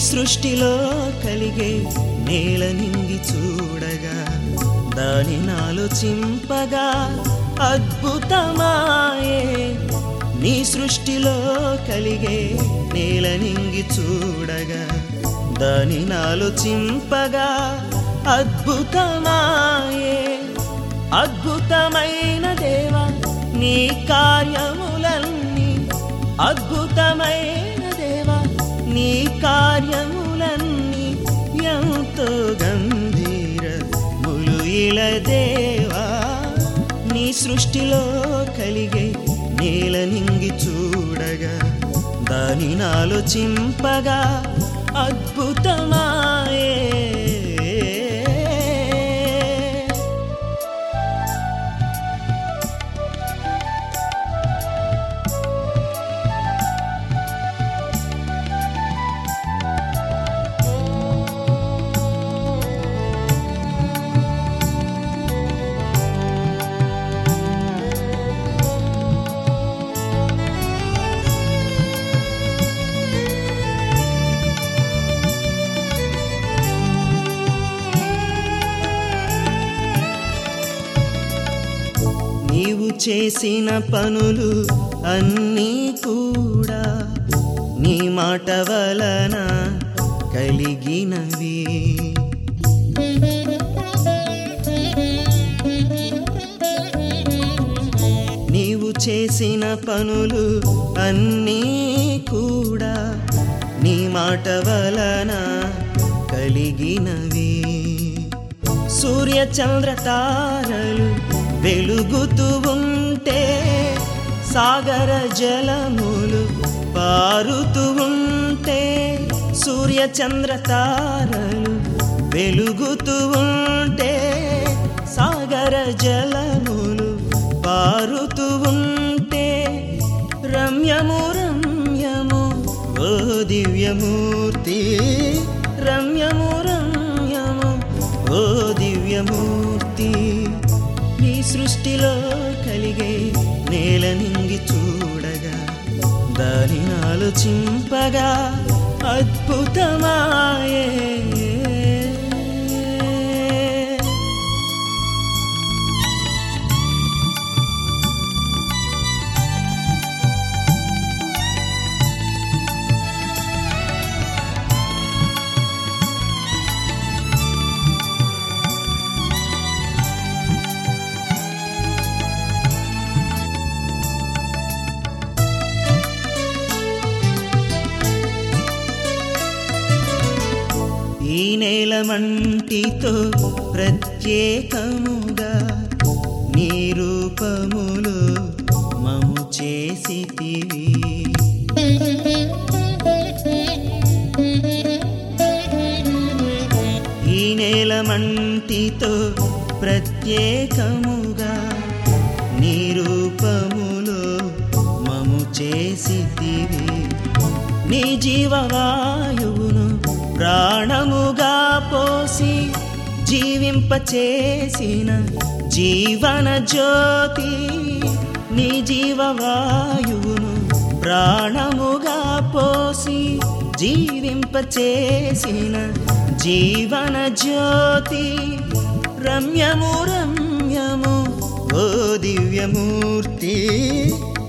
సృష్టిలో కలిగే నేల నింగి చూడగా దాని నాలోచింపగా అద్భుతమాయే. నీ సృష్టిలో కలిగే నేల నింగి చూడగా దాని నాలోచింపగా అద్భుతమాయే. అద్భుతమై కార్యములన్నీ ఎంతో గంభీర ములుయిల దేవా నీ సృష్టిలో కలిగే నేల నింగి చూడగా దాని ఆలోచింపగా అద్భుతమాయే నీవు చేసిన పనులు అన్నీ కూడా నీ మాట వలన కలిగినవి. నీవు చేసిన పనులు అన్నీ కూడా నీ మాట వలన కలిగినవి. సూర్య చంద్ర తారలు వెలుగుతూ ఉంటే సాగర జలములు పారుతూ ఉంటే సూర్య చంద్ర తారలు వెలుగుతూ ఉంటే సాగర జలములు పారుతూ ఉంటే రమ్యము రమ్యము ఓ దివ్యమూర్తి. రమ్యము రమ్యము ఓ దివ్యమూర్తి సృష్టిలో కలిగే నేల నింగి చూడగా దాని ఆలోచింపగా అద్భుతమాయే. నేలమంటితో ప్రత్యేకముగా నీ రూపములు మము చేసితివి. ఈ నేలమంటితో ప్రత్యేకముగా నీ రూపములు మము చేసితివి. నీ జీవవాయువును ప్రాణము జీవింపచేసిన జీవన జ్యోతి నీ జీవవాయువును ప్రాణముగా పోసి జీవింపచేసిన జీవన జ్యోతి. రమ్యము రమ్యము ఓ దివ్యమూర్తి.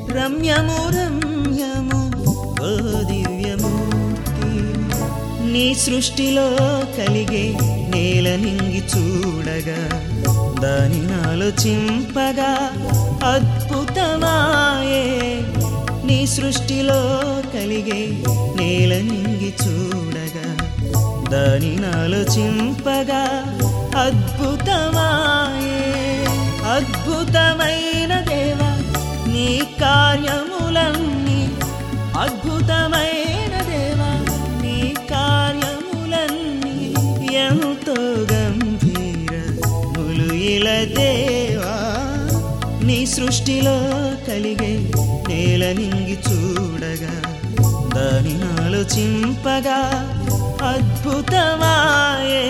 రమ్యము రమ్యము ఓ దివ్యమూర్తి. నీ సృష్టిలో కలిగే నేల నింగి చూడగా దాని ఆలోచింపగా అద్భుతమాయే. నీ సృష్టిలో కలిగే నేల నింగి చూడగా దాని ఆలోచింపగా అద్భుతమాయే. అద్భుతమైన దేవ నీ కార్యములన్నీ అద్భుతమైన గంభీర ములుయిల దేవా నీ సృష్టిలో కలిగే నేల నింగి చూడగా దాని ఆలోచింపగా అద్భుతమాయే.